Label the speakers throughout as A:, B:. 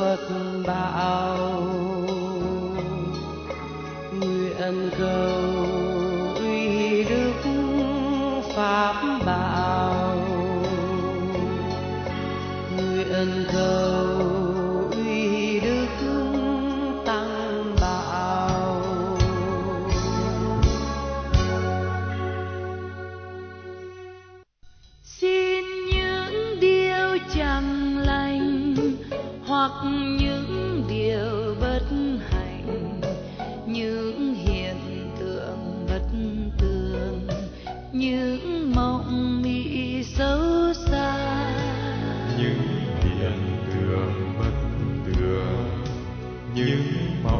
A: Phật bảo nguyện cầu uy đức pháp bảo. Nguyện cầu những điều bất hạnh, những hiện tượng bất tường, những mộng mị xấu xa.
B: Những hiện tượng bất tường, những mộng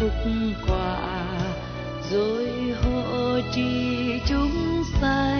A: Phúc quà rồi hộ trì chúng sanh